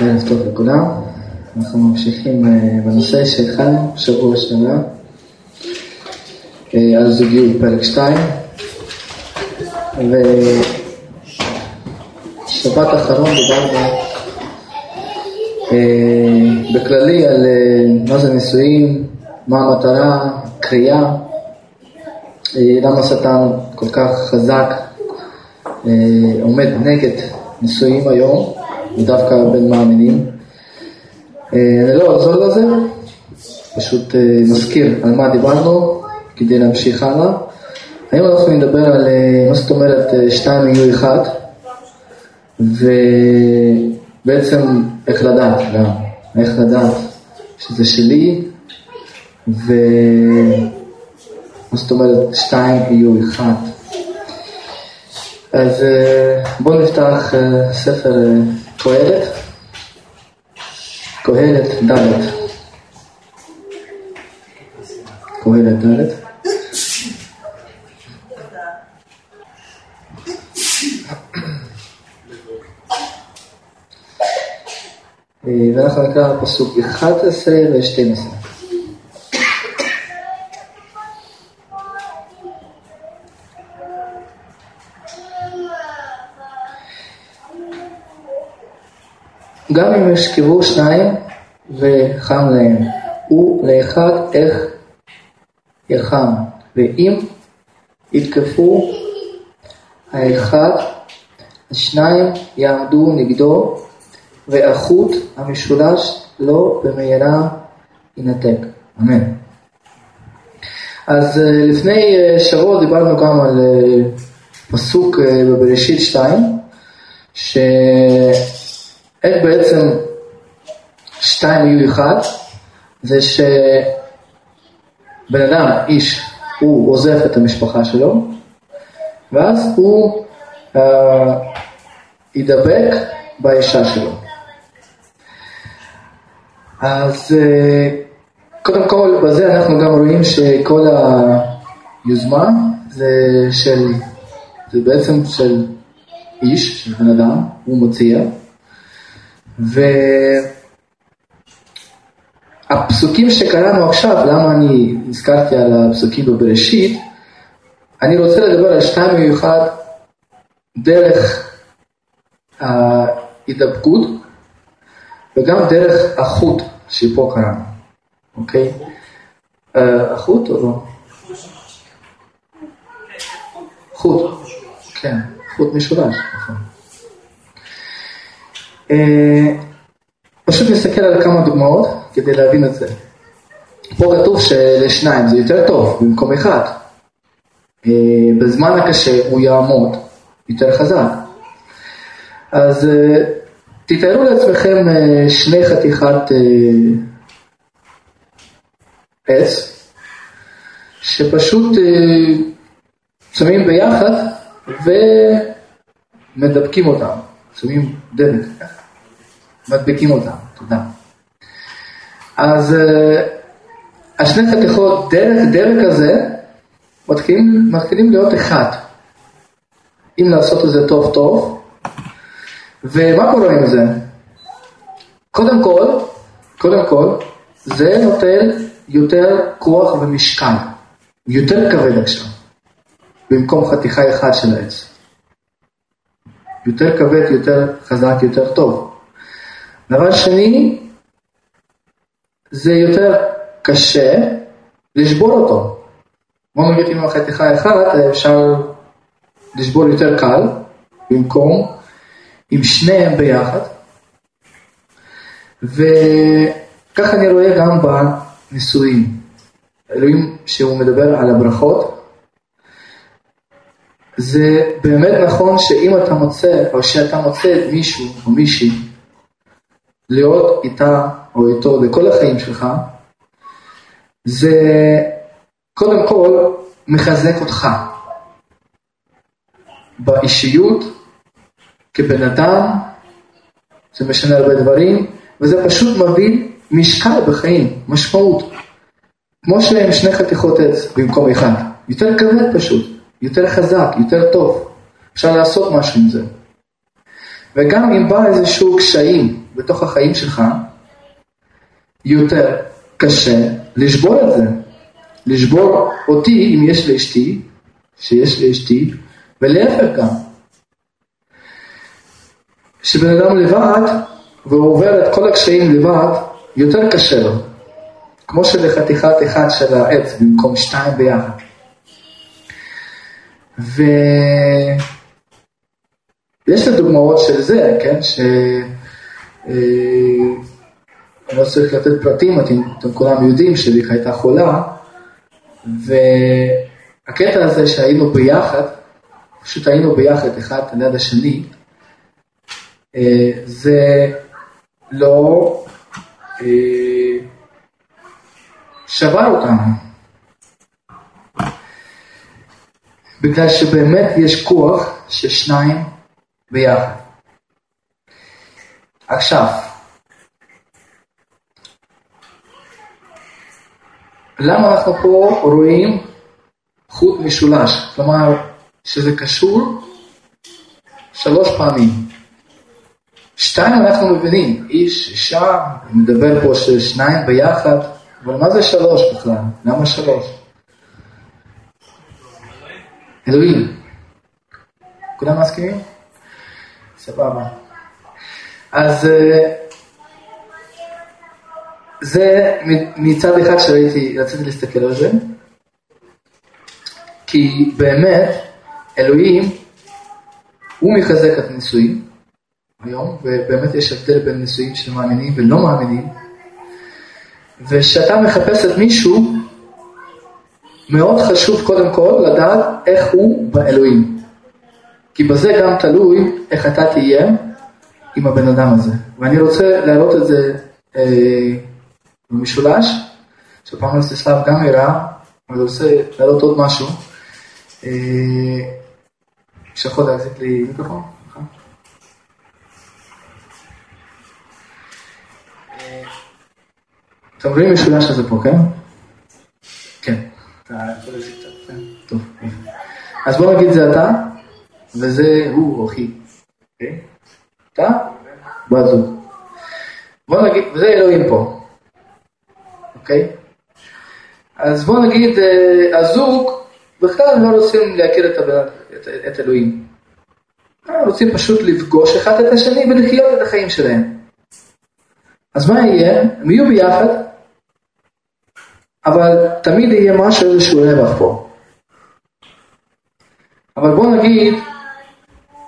ערב טוב לכולם. אנחנו ממשיכים אה, בנושא שהתחלנו שבוע שעבר אה, על זוגיות פרק 2 ושבת האחרון דיברנו אה, בכללי על מה זה נישואים, מה המטרה, קריאה, למה השטן כל כך חזק עומד נגד נישואים היום ודווקא בין מאמינים. אה, אני לא אחזור לזה, פשוט אה, מזכיר על מה דיברנו כדי להמשיך הלאה. היום אנחנו נדבר על אה, מה זאת אומרת שתיים יהיו אחד, ובעצם איך לדעת גם, איך לדעת שזה שלי, ומה זאת אומרת שתיים יהיו אחד. אז בואו נפתח ספר קהלת, קהלת ד', קהלת ד', ואנחנו נקרא פסוק 11 ו-12. גם אם ישכבו שניים וחם להם, ולאחד איך יחם, ואם יתקפו האחד, השניים יעמדו נגדו, והחוט המשולש לא במהרה ינתק. אמן. אז אה, לפני אה, שבוע דיברנו גם על אה, פסוק בבראשית 2, ש... איך בעצם שתיים יהיו אחד? זה שבן אדם, איש, הוא עוזב את המשפחה שלו, ואז הוא uh, ידבק באישה שלו. אז uh, קודם כל, בזה אנחנו גם רואים שכל היוזמה זה של, זה בעצם של איש, של בן אדם, הוא מציע. והפסוקים שקראנו עכשיו, למה אני נזכרתי על הפסוקים בבראשית, אני רוצה לדבר על שתיים מיוחד דרך ההידבקות וגם דרך החוט שפה קראנו, אוקיי? אה, החוט או לא? חוט, כן, חוט משולש, נכון. אה, פשוט נסתכל על כמה דוגמאות כדי להבין את זה. פה כתוב שלשניים זה יותר טוב במקום אחד. אה, בזמן הקשה הוא יעמוד יותר חזק. אז אה, תתארו לעצמכם שני חתיכת עץ, שפשוט שמים ביחד ומדבקים אותם, שמים דבק. מדביקים אותם, תודה. אז אה, השני חתיכות דרך דרך הזה מתחילים, מתחילים להיות אחד. אם לעשות את זה טוב טוב, ומה קורה עם זה? קודם כל, קודם כל, זה נותן יותר כוח ומשקל, יותר כבד עכשיו, במקום חתיכה אחת של העץ. יותר כבד, יותר חזק, יותר טוב. דבר שני, זה יותר קשה לשבור אותו. בוא נגיד אם החתיכה אחת אפשר לשבור יותר קל, במקום עם שניהם ביחד. וככה אני רואה גם בנישואים. אלוהים שהוא מדבר על הברכות, זה באמת נכון שאם אתה מוצא, או שאתה מוצא מישהו או מישהי להיות איתה או איתו לכל החיים שלך, זה קודם כל מחזק אותך באישיות, כבן אדם, זה משנה הרבה דברים, וזה פשוט מביא משקל בחיים, משמעות. כמו שהם שני חתיכות עץ במקום אחד, יותר כבד פשוט, יותר חזק, יותר טוב, אפשר לעשות משהו עם זה. וגם אם בא איזשהו קשיים, בתוך החיים שלך, יותר קשה לשבור את זה. לשבור אותי, אם יש לאשתי, שיש לאשתי, ולהפך גם. כשבן אדם לבד, והוא עובר את כל הקשיים לבד, יותר קשה לו. כמו שלחתיכת אחד של העץ במקום שתיים ביחד. ויש לי דוגמאות של זה, כן? ש... אה, אני לא צריך לתת פרטים, אתם, אתם כולם יודעים שליך הייתה חולה, והקטע הזה שהיינו ביחד, פשוט היינו ביחד אחד ליד השני, אה, זה לא אה, שבר אותנו. בגלל שבאמת יש כוח של שניים ביחד. עכשיו, למה אנחנו פה רואים חוט משולש? כלומר, שזה קשור שלוש פעמים. שתיים אנחנו מבינים, איש, אישה, מדבר פה ששניים ביחד, אבל מה זה שלוש בכלל? למה שלוש? אלוהים. כולם מסכימים? סבבה. אז אה, זה מצד אחד שראיתי, רציתי להסתכל על זה, כי באמת אלוהים הוא מחזק את הנישואים היום, ובאמת יש הבדל בין נישואים של מאמינים ולא מאמינים, וכשאתה מחפש את מישהו, מאוד חשוב קודם כל לדעת איך הוא באלוהים. כי בזה גם תלוי איך אתה תהיה עם הבן אדם הזה. ואני רוצה להעלות את זה אה, במשולש, שפעם רסטיסלב גם הראה, אבל רוצה להעלות עוד משהו. אה, שיכול להחזיק לי מיקרופון? אתם רואים משולש הזה פה, כן? כן. טוב. אז בוא נגיד זה אתה, וזה הוא או היא. אתה? בת זוג. בוא נגיד, וזה אלוהים פה. אוקיי? אז בוא נגיד, אה, הזוג בכלל לא רוצים להכיר את, הבן, את, את אלוהים. הם רוצים פשוט לפגוש אחד את השני ולחיות את החיים שלהם. אז מה יהיה? הם יהיו ביחד, אבל תמיד יהיה משהו, איזשהו רווח פה. אבל בוא נגיד,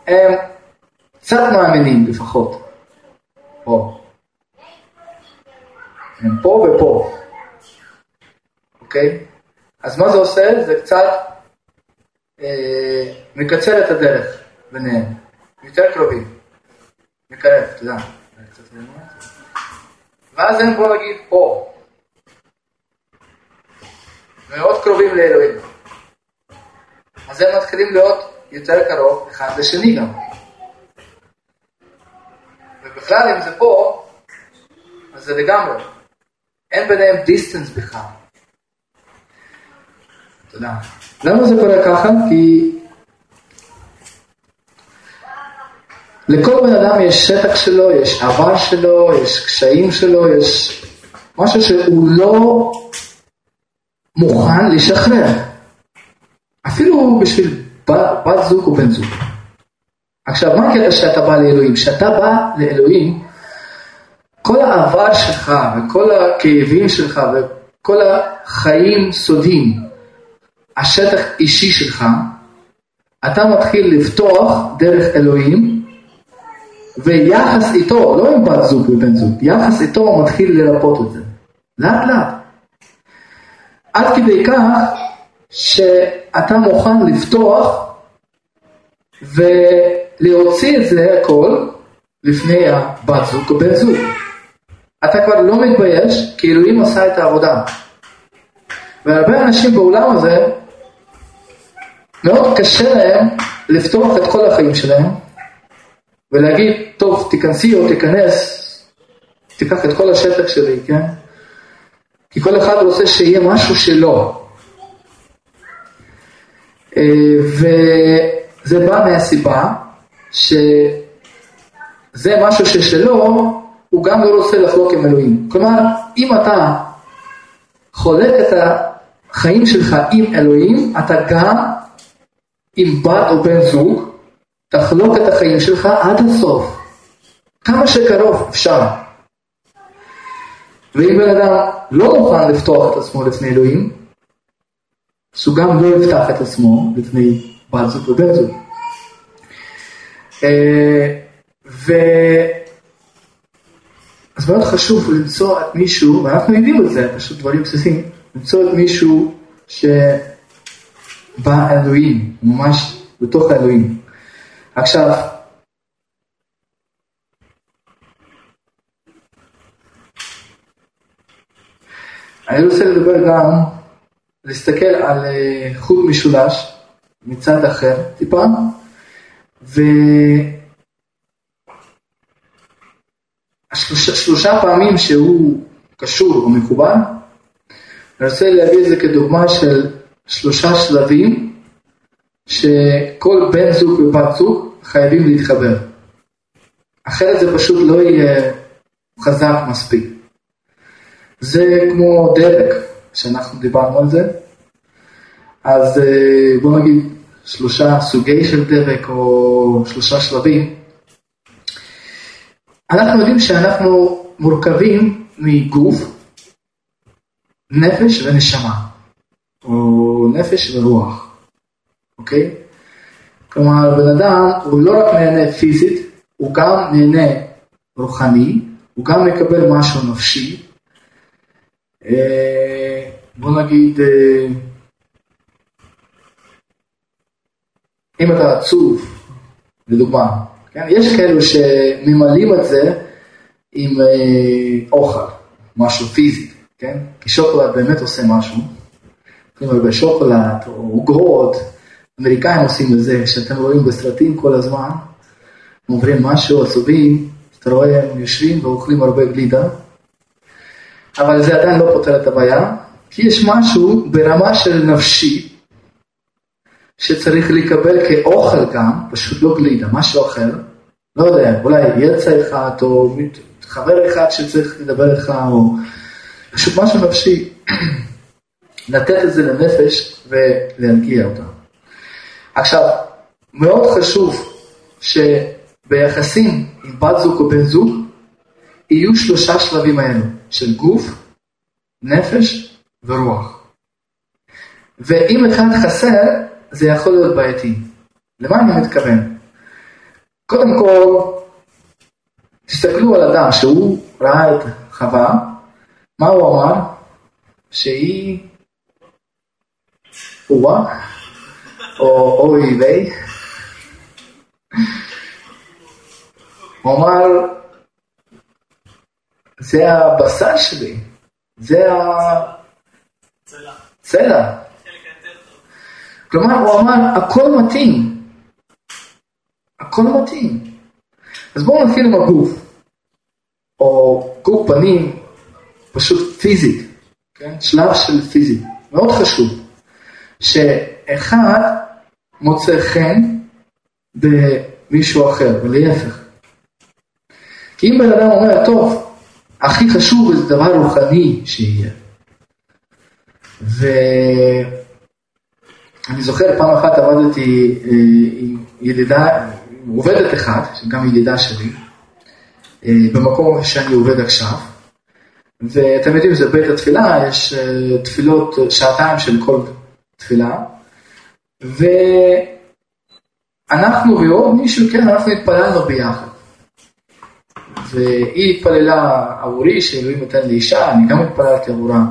הם קצת מאמינים לפחות. פה. הם פה ופה. אוקיי? אז מה זה עושה? זה קצת אה, מקצר את הדרך ביניהם. יותר קרובים. מקרב, יודע. ואז הם בוא נגיד פה. מאוד קרובים לאלוהים. אז הם מתחילים להיות יותר קרוב אחד לשני גם. ובכלל אם זה פה, אז זה לגמרי. אין ביניהם דיסטנס בכלל. תודה. למה זה קורה ככה? כי לכל בן אדם יש שטח שלו, יש עבר שלו, יש קשיים שלו, יש משהו שהוא לא מוכן לשחרר. אפילו בשביל בת זוג או בן זוג. עכשיו, מה הקטע שאתה בא לאלוהים? כשאתה בא לאלוהים, כל העבר שלך וכל הכאבים שלך וכל החיים סודיים, השטח אישי שלך, אתה מתחיל לפתוח דרך אלוהים, ויחס איתו, לא עם בת זוג ובן זוג, יחס איתו מתחיל לרפות את זה. לאט לאט. עד כדי כך שאתה מוכן לפתוח ולהוציא את זה הכל לפני הבת זוג או בן זוג. אתה כבר לא מתבייש, כי אלוהים עשה את העבודה. והרבה אנשים בעולם הזה, מאוד קשה להם לפתוח את כל החיים שלהם ולהגיד, טוב, תיכנסי או תיכנס, תיקח את כל השטח שלי, כן? כי כל אחד רוצה שיהיה משהו שלו. אה, וזה בא מהסיבה שזה משהו ששלו, הוא גם לא רוצה לחלוק עם אלוהים. כלומר, אם אתה חולק את החיים שלך עם אלוהים, אתה גם עם בת או בן זוג, תחלוק את החיים שלך עד הסוף. כמה שקרוב אפשר. ואם בן אדם לא מוכן לפתוח את עצמו לפני אלוהים, אז הוא גם לא יפתח את עצמו לפני זוג ובן זוג. אה, ו... אז מאוד חשוב למצוא את מישהו, ואנחנו יודעים את זה, פשוט דברים בסיסיים, למצוא את מישהו שבא אלוהים, ממש בתוך האלוהים. עכשיו, אני רוצה לדבר גם, להסתכל על אה, חוט משולש מצד אחר טיפה, והשלושה פעמים שהוא קשור או מחובר, אני רוצה להביא את זה כדוגמה של שלושה שלבים שכל בן זוג ובת זוג חייבים להתחבר. אחרת זה פשוט לא יהיה חזק מספיק. זה כמו דבק, שאנחנו דיברנו על זה. אז אה, בוא נגיד שלושה סוגי של דבק או שלושה שלבים. אנחנו יודעים שאנחנו מורכבים מגוף, נפש ונשמה, או נפש ורוח, אוקיי? כלומר, בן אדם הוא לא רק נהנה פיזית, הוא גם נהנה רוחני, הוא גם מקבל משהו נפשי, אה, בוא נגיד, אם אתה עצוב, לדוגמה, כן? יש כאלו שממלאים את זה עם אה, אוכל, משהו פיזי, כן? כי שוקולד באמת עושה משהו. כלומר בשוקולד או עוגות, אמריקאים עושים את זה, שאתם רואים בסרטים כל הזמן, הם עוברים משהו עצובים, אתה רואה הם יושבים ואוכלים הרבה גלידה, אבל זה עדיין לא פותר את הבעיה, כי יש משהו ברמה של נפשי, שצריך לקבל כאוכל גם, פשוט לא גלידה, משהו אחר, לא יודע, אולי יצא אחד, או חבר אחד שצריך לדבר איתך, או פשוט משהו נפשי, לתת את זה לנפש ולהרגיע אותה. עכשיו, מאוד חשוב שביחסים עם בת זוג או בן זוג, יהיו שלושה שלבים האלו. של גוף, נפש ורוח. ואם אחד חסר, זה יכול להיות בעייתי. למה אני מתכוון? קודם כל, תסתכלו על אדם שהוא ראה את חווה, מה הוא אמר? שהיא וואה, או אוי ויי. הוא אמר, זה הבשר שלי, זה הצלע. כלומר, הוא אמר, הכל מתאים. הכל מתאים. אז בואו נתחיל עם הגוף, או גוף פנים, פשוט פיזית, כן? שלב של פיזית, מאוד חשוב, שאחד מוצא חן במישהו אחר, ולהפך. כי אם בן אדם אומר, טוב, הכי חשוב זה דבר רוחני שיהיה. ואני זוכר פעם אחת עבדתי אה, עם ידידה, עובדת אחת, גם ידידה שלי, אה, במקום שאני עובד עכשיו, ואתם יודעים, זה בית התפילה, יש אה, תפילות, שעתיים של כל תפילה, ואנחנו ועוד מישהו, כן, אנחנו התפללנו ביחד. והיא התפללה עבורי שאלוהים נותן לי אישה, אני גם התפללתי עבורה.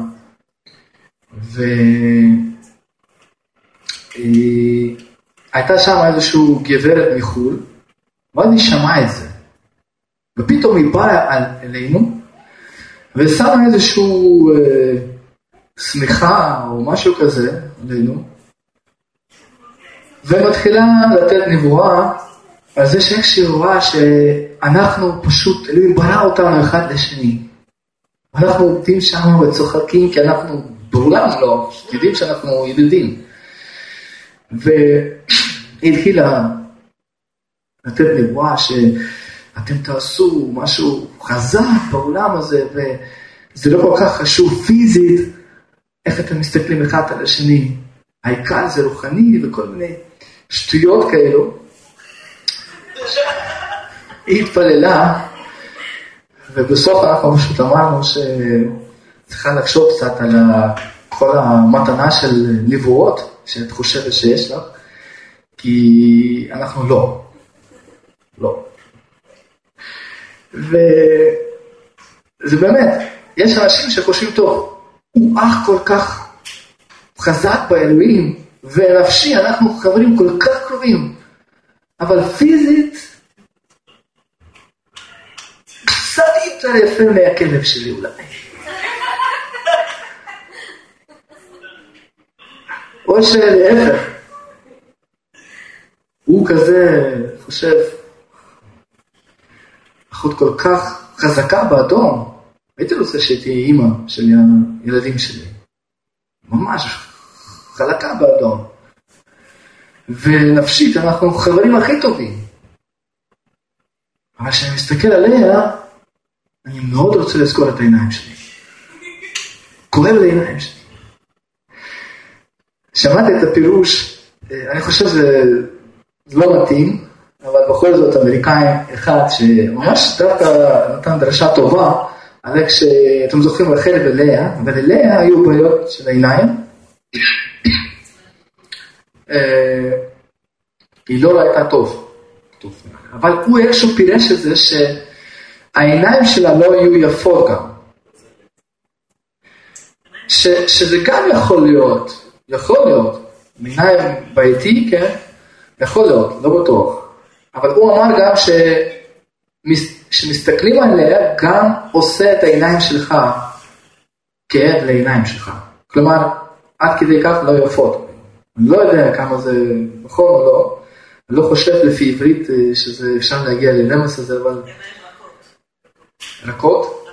והייתה שם איזושהי גברת מחו"ל, ואז היא שמעה את זה. ופתאום היא באה אלינו, ושמה איזושהי אה, שמיכה או משהו כזה עלינו, ומתחילה לתת נבואה על זה שאיך שהיא רואה שאנחנו פשוט, אלוהים ברא אותנו אחד לשני. אנחנו עומדים שם וצוחקים כי אנחנו בעולם לא, יודעים שאנחנו ידידים. והיא התחילה לתת נבואה אתם תעשו משהו חזק בעולם הזה, וזה לא כל כך חשוב פיזית, איך אתם מסתכלים אחד על השני. העיקר זה רוחני וכל מיני שטויות כאלו. היא התפללה, ובסוף אנחנו פשוט אמרנו שצריכה לחשוב קצת על כל המתנה של נבואות שאת חושבת שיש לך, כי אנחנו לא. לא. וזה באמת, יש אנשים שחושבים, טוב, הוא אח כל כך חזק באלוהים, ונפשי, אנחנו חברים כל כך קרובים, אבל פיזית, קצת יותר יפה מהכלב שלי אולי. או שלהפך, הוא כזה חושב, אחות כל כך חזקה באדום, הייתי רוצה שתהיה אימא של הילדים שלי. ממש חלקה באדום. ונפשית אנחנו חברים הכי טובים. אבל כשאני מסתכל עליה, אני מאוד רוצה לזכור את העיניים שלי. כואב לעיניים שלי. שמעתי את הפירוש, אה, אני חושב שזה לא מתאים, אבל בכל זאת אמריקאי אחד שממש דווקא נתן דרשה טובה, על איך שאתם זוכרים רחל ולאה, וללאה היו בעיות של העיניים. אה, היא לא ראיתה טוב, אבל הוא איכשהו פירש את זה שהעיניים שלה לא היו יפות גם. ש, שזה גם יכול להיות, יכול להיות, עיניים בעייתי, כן? יכול להיות, לא בטוח. אבל הוא אמר גם שכשמסתכלים עליה, גם עושה את העיניים שלך כאב לעיניים שלך. כלומר, עד כדי כך לא יפות. אני לא יודע כמה זה נכון או לא, אני לא חושב לפי עברית אה, שזה אפשר להגיע לרמס הזה, אבל... רכות?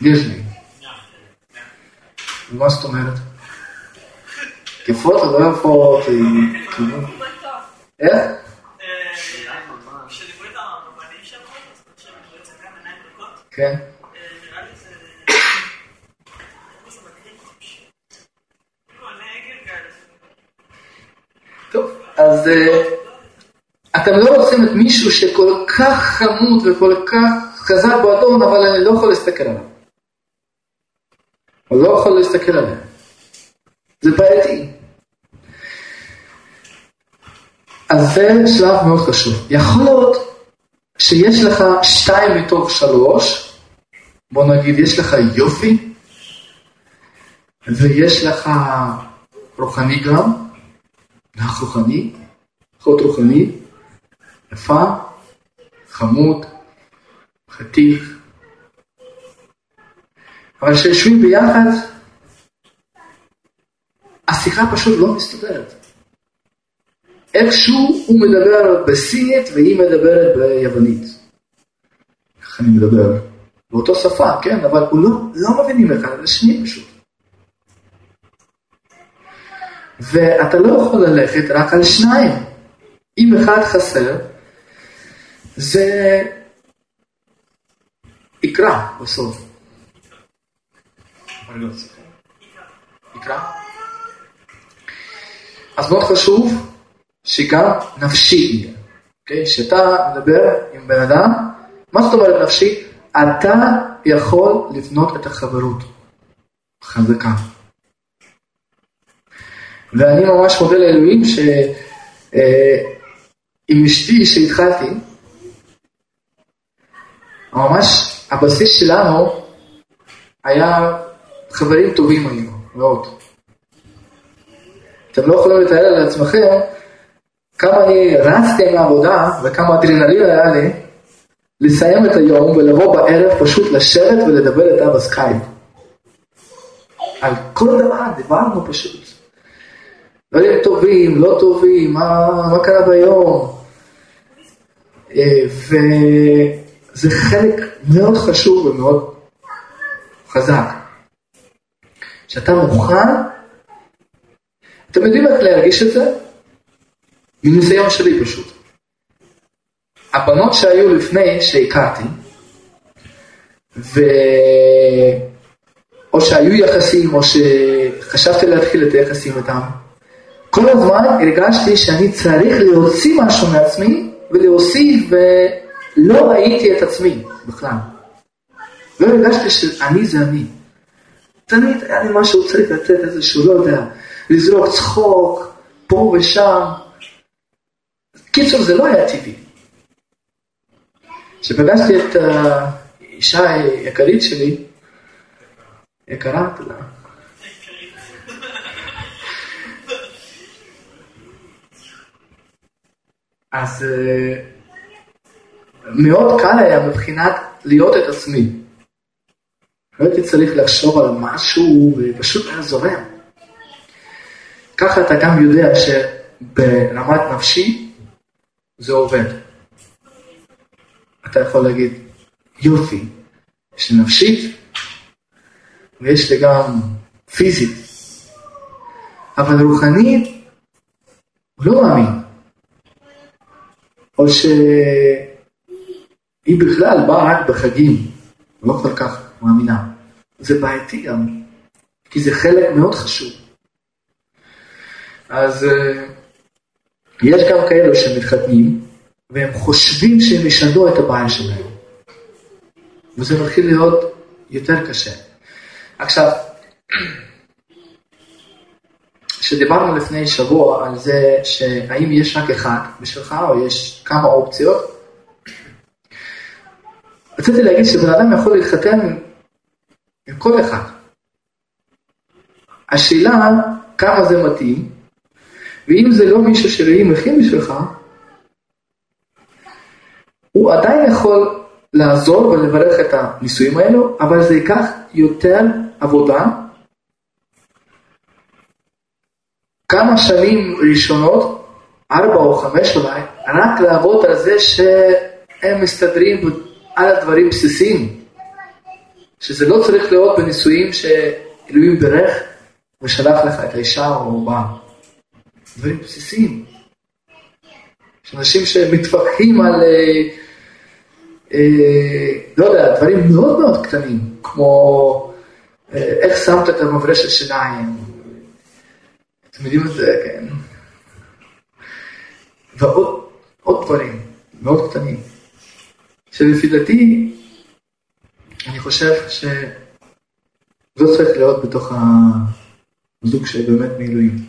יש לי. מה זאת אומרת? יפות או לא יפות? איך? כן. טוב, אז אה, אתם לא רוצים את מישהו שכל כך חמוד וכל כך חזק באדון, אבל אני לא יכול להסתכל עליו. הוא לא יכול להסתכל עליו. זה בעייתי. אז זה שלב מאוד חשוב. יכול להיות שיש לך שתיים מתוך שלוש, בוא נגיד, יש לך יופי, ויש לך רוחני גם, נח רוחני, אחות רוחני, יפה, חמוד, חתיך, אבל כשיושבים ביחד, השיחה פשוט לא מסתדרת. איכשהו הוא מדבר בסינית והיא מדברת ביוונית. איך אני מדבר? באותו שפה, כן, אבל הוא לא, לא מבינים אחד את השני פשוט. ואתה לא יכול ללכת רק על שניים. אם אחד חסר, זה יקרא בסוף. יקרא? אז מאוד חשוב שגם נפשי יהיה. אוקיי? כשאתה מדבר עם בן אדם, מה זאת אומרת נפשי? אתה יכול לבנות את החברות חזקה. ואני ממש מודה לאלוהים שעם אה, אשתי שהתחלתי, ממש הבסיס שלנו היה חברים טובים היינו, מאוד. אתם לא יכולים לתאר לעצמכם כמה אני רצתי מהעבודה וכמה אדרנלין היה לי לסיים את היום ולבוא בערב פשוט לשבת ולדבר איתה בסקייפ. על כל דבר דיברנו פשוט. דברים טובים, לא טובים, מה, מה קרה ביום. אה, וזה חלק מאוד חשוב ומאוד חזק. שאתה מוכן, אתם יודעים איך להרגיש את זה? מניסיון שלי פשוט. הבנות שהיו לפני שהכרתי, ו... או שהיו יחסים, או שחשבתי להתחיל את היחסים איתם, כל הזמן הרגשתי שאני צריך להוציא משהו מעצמי ולהוסיף, ולא ראיתי את עצמי בכלל. לא הרגשתי שאני זה אני. תמיד היה לי משהו צריך לתת איזשהו, לא יודע, לזרוק צחוק, פה ושם. קיצור, זה לא היה טבעי. כשפגשתי את האישה היקרית שלי, יקרה, תודה. אז אה, מאוד קל היה מבחינת להיות את עצמי. לא הייתי צריך לחשוב על משהו ופשוט היה זורם. ככה אתה גם יודע שברמת נפשי זה עובד. אתה יכול להגיד, יופי, יש לי נפשית ויש לי גם פיזית, אבל רוחנית הוא לא מאמין. או שהיא בכלל באה רק בחגים, לא כל כך מאמינה. זה בעייתי גם, כי זה חלק מאוד חשוב. אז אה, יש גם כאלו שמתחתנים, והם חושבים שהם ישנו את הבעיה שלהם. וזה מתחיל להיות יותר קשה. עכשיו, כשדיברנו לפני שבוע על זה שהאם יש רק אחד בשבילך או יש כמה אופציות, רציתי להגיד שבן אדם יכול להתחתן עם כל אחד. השאלה כמה זה מתאים, ואם זה לא מישהו שאלוהים מכין בשבילך, הוא עדיין יכול לעזור ולברך את הנישואים האלו, אבל זה ייקח יותר עבודה כמה שנים ראשונות, ארבע או חמש אולי, רק לעבוד על זה שהם מסתדרים על הדברים בסיסיים. שזה לא צריך להיות בנישואים שאלוהים ברך ושלח לך את האישה או בעל. דברים בסיסיים. יש אנשים שמתווכחים על, אה, אה, לא יודע, דברים מאוד מאוד קטנים, כמו אה, איך שמת את המברשת שיניים, אתם יודעים את זה, כן. ועוד דברים מאוד קטנים, שלפי דעתי, אני חושב שזו צריך להיות בתוך הזוג שבאמת מאלוהים.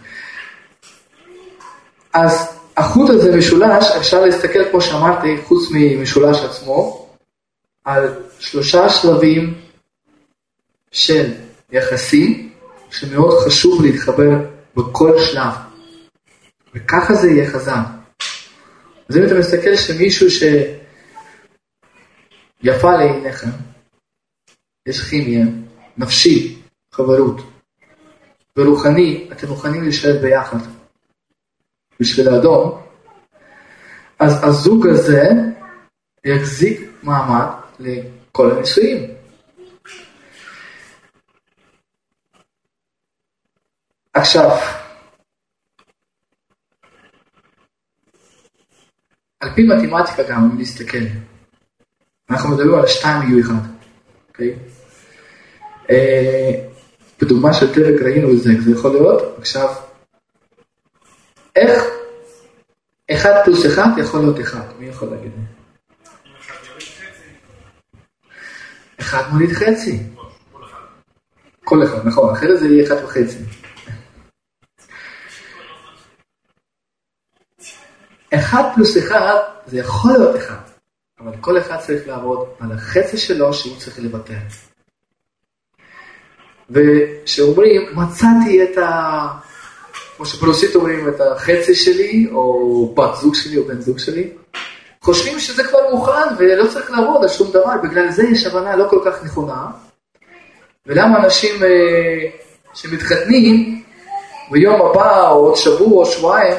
אז החוט הזה משולש, אפשר להסתכל, כמו שאמרתי, חוץ ממשולש עצמו, על שלושה שלבים של יחסים, שמאוד חשוב להתחבר בכל שלב. וככה זה יהיה חזק. אז אם אתה מסתכל שמישהו שיפה לעיניך, יש כימיה, נפשי, חברות, ורוחני, אתם מוכנים להישאר ביחד בשביל האדום, אז הזוג הזה יחזיק מעמד לכל הנישואים. עכשיו, על פי מתמטיקה גם, אם נסתכל, אנחנו מדברים על 2 יהיו 1, אוקיי? אה, בדוגמה של טרק ראינו את זה, זה יכול להיות, עכשיו, איך 1 פלוס 1 יכול להיות 1, מי יכול להגיד? 1 מוליד חצי. כל אחד, נכון, אחרת זה יהיה 1 וחצי. אחד פלוס אחד זה יכול להיות אחד, אבל כל אחד צריך לעבוד על החצי שלו שהוא צריך לוותר. וכשאומרים, מצאתי את ה... כמו שפרוסית אומרים, את החצי שלי, או בת זוג שלי, או בן זוג שלי, חושבים שזה כבר מוכן ולא צריך לעבוד על שום דבר, בגלל זה יש הבנה לא כל כך נכונה. ולמה אנשים אה, שמתחתנים, ביום הבא, או עוד שבוע או שבועיים,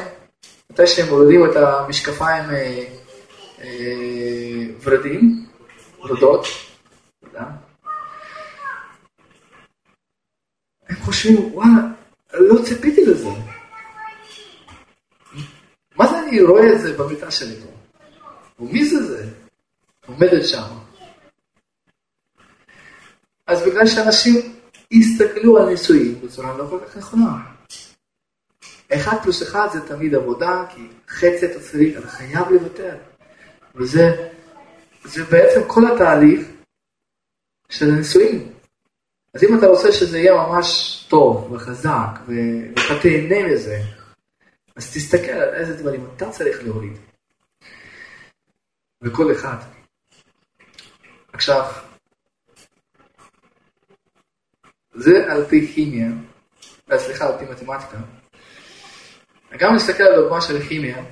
מתי שהם מורידים את המשקפיים אה, אה, ורדים, ורדות, הם חושבים, וואלה, לא ציפיתי לזה. מה זה אני רואה את זה במיטה שלי פה? ומי זה זה? עומדת שם. אז בגלל שאנשים הסתכלו על נישואים בצורה לא כל כך נכונה. אחד פלוס אחד זה תמיד עבודה, כי חצי אתה צריך, אתה חייב לוותר. וזה זה בעצם כל התהליך של הנישואים. אז אם אתה רוצה שזה יהיה ממש טוב וחזק, ואתה תהנה מזה, אז תסתכל על איזה דברים אתה צריך להוריד. וכל אחד. עכשיו, זה על פי כימיה, אה, סליחה, על פי מתמטיקה. גם נסתכל על דוגמה של כימיה,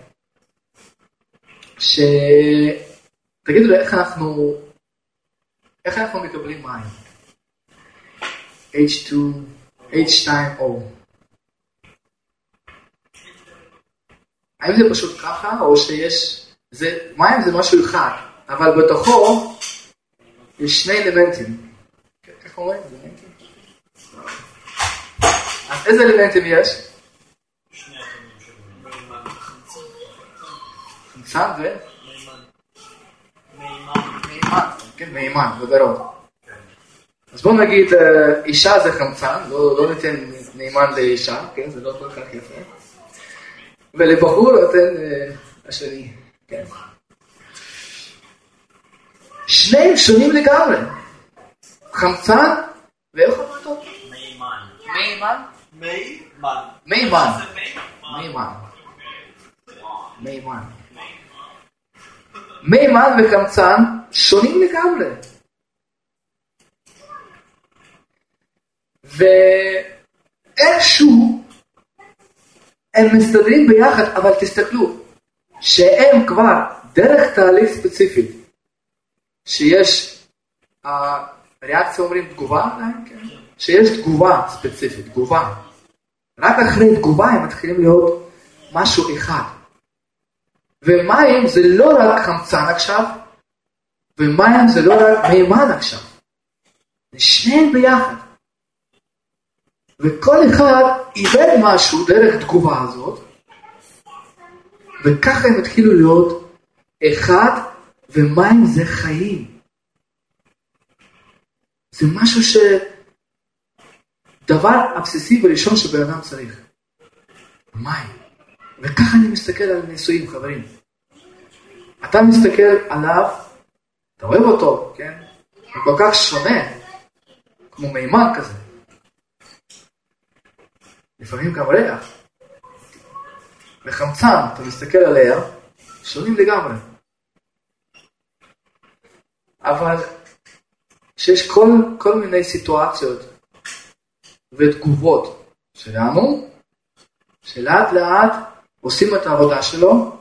שתגידו לי איך אנחנו, איך אנחנו מקבלים מים? H2, H2O. האם זה פשוט ככה, או שיש, זה, מים זה משהו אחד, אבל בתוכו יש שני אלמנטים. איך אומרים? אלמנטים? אז איזה אלמנטים יש? חמצן ו? מימן. כן, מימן, בגרות. אז בוא נגיד, אה, אישה זה חמצן, לא, לא ניתן מימן לאישה, כן, זה לא כל כך יפה. ולבחור נותן אה, השני, כן. שניהם שונים לגמרי. חמצן, ואיך אמרת? מימן. מימן? מימן. מימן. מימן. מימן. מימן וחמצן שונים לגמרי. ואיכשהו הם מסתדרים ביחד, אבל תסתכלו, שהם כבר דרך תהליך ספציפי, שיש, הריאקציה אומרים תגובה כן? שיש תגובה ספציפית, תגובה. רק אחרי תגובה הם מתחילים להיות משהו אחד. ומים זה לא רק חמצן עכשיו, ומים זה לא רק מימן עכשיו. זה שניהם ביחד. וכל אחד איבד משהו דרך תגובה הזאת, וככה הם התחילו להיות אחד, ומים זה חיים. זה משהו ש... דבר הבסיסי וראשון שבן אדם צריך. מים. וככה אני מסתכל על נישואים, חברים. אתה מסתכל עליו, אתה אוהב אותו, כן? הוא כל כך שונה, כמו מימן כזה. לפעמים גם ריח. וחמצן, אתה מסתכל עליה, שונים לגמרי. אבל שיש כל, כל מיני סיטואציות ותגובות שלנו, שלאט לאט עושים את העבודה שלו,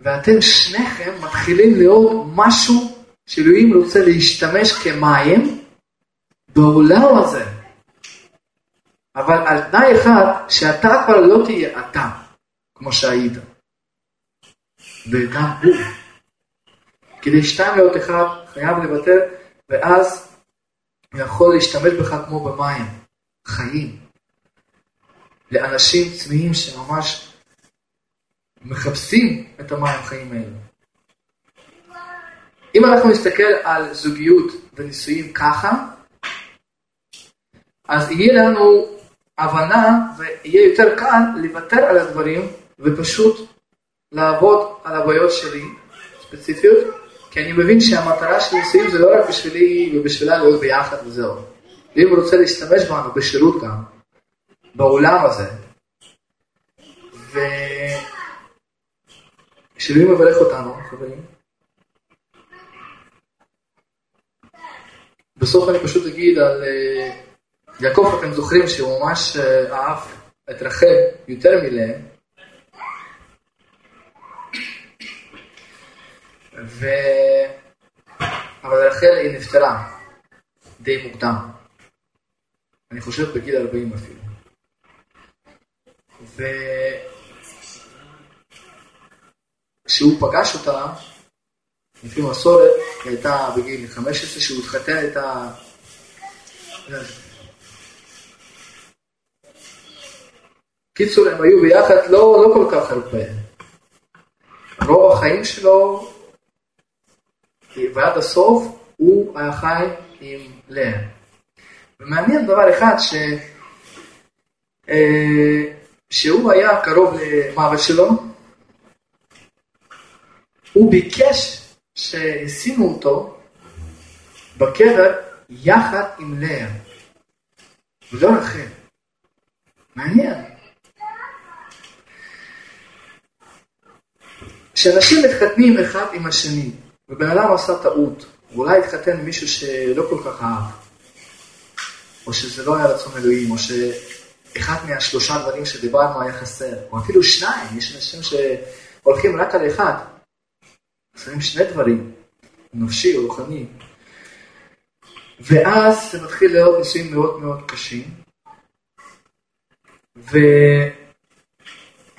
ואתם שניכם מתחילים להיות משהו שאלוהים רוצה להשתמש כמים בעולם הזה. אבל על תנאי אחד, שאתה כבר לא תהיה אתה, כמו שהיית. וגם הוא. כדי שתיים להיות אחד, חייב לוותר, ואז הוא יכול להשתמש בך כמו במים, חיים. לאנשים צמאים שממש מחפשים את המים החיים האלה. אם אנחנו נסתכל על זוגיות ונישואים ככה, אז יהיה לנו הבנה ויהיה יותר קל לוותר על הדברים ופשוט לעבוד על הבעיות שלי, ספציפיות, כי אני מבין שהמטרה של נישואים זה לא רק בשבילי ובשבילה להיות ביחד וזהו. ואם הוא רוצה להשתמש בנו בשירות גם, בעולם הזה, ושאלוהים מברך אותנו, חברים, בסוף אני פשוט אגיד על אה, יעקב, אתם זוכרים שהוא ממש אה, אהב את רחל יותר מלאה, ו... אבל רחל היא נפטרה די מוקדם. אני חושב בגיל 40 אפילו. וכשהוא פגש אותה, לפי מסורת, היא הייתה בגיל 15, כשהוא התחתן הייתה... קיצור, הם היו ביחד לא, לא כל כך הרבה. רוב החיים שלו ועד הסוף הוא היה חי עם לאה. ומעניין דבר אחד, ש... אה, שהוא היה קרוב למוות שלו, הוא ביקש שישימו אותו בקבר יחד עם לאה, ולא רחל. מעניין. כשאנשים מתחתנים אחד עם השני, ובן אדם עשה טעות, אולי התחתן עם מישהו שלא כל כך אהב, או שזה לא היה רצון אלוהים, או שאחד מהשלושה דברים שדיברנו היה חסר, או אפילו שניים, יש אנשים שהולכים רק על אחד, חסרים שני דברים, נפשי או רוחני, ואז זה מתחיל להיות נישואים מאוד מאוד קשים, ו...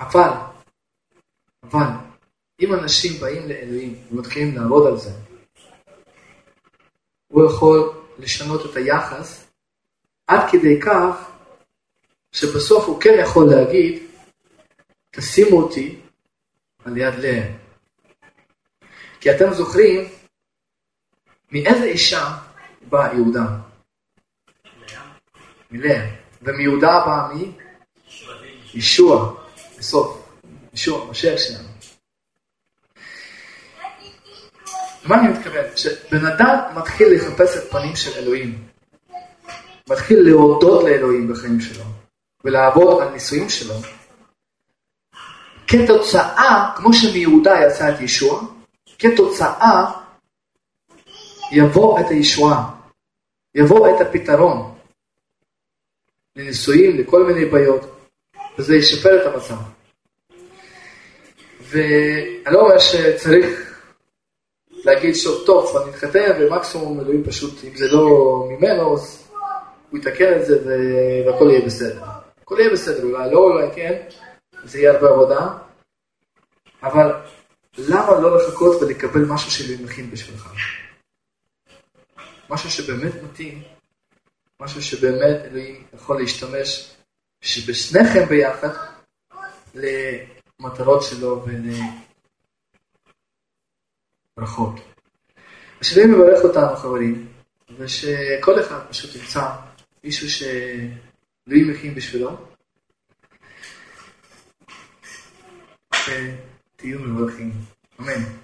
אבל, אבל, אם אנשים באים לאלוהים ומתחילים לעבוד על זה, הוא יכול לשנות את היחס עד כדי כך שבסוף הוא כן יכול להגיד, תשימו אותי על יד לאה. כי אתם זוכרים מאיזה אישה בא יהודה? מלאה. ומיהודה בא מי? ישוע, בסוף. ישוע, משיח שלנו. מה אני מתכוון? כשבן אדם מתחיל לחפש את פנים של אלוהים, מתחיל להודות לאלוהים בחיים שלו, ולעבוד על נישואים שלו, כתוצאה, כמו שמיהודה יצא את ישוע, כתוצאה יבוא את הישועה, יבוא את הפתרון לנישואים, לכל מיני בעיות, וזה ישפר את המצב. ואני לא אומר שצריך להגיד שוב, טוב, אני אתחתן ומקסימום אלוהים פשוט, אם זה לא ממנו, אז הוא יתקן את זה והכל יהיה בסדר. הכל יהיה בסדר, אולי לא, אולי כן, זה יהיה הרבה עבודה, אבל למה לא לחכות ולקבל משהו שאלוהים מכין בשבילך? משהו שבאמת מתאים, משהו שבאמת אלוהים יכול להשתמש, שבשניכם ביחד, למטרות שלו ולברכות. השאלוהים מברך אותנו חברים, ושכל אחד פשוט ימצא מישהו שאלוהים מכין בשבילו, ותהיו מברכים. אמן.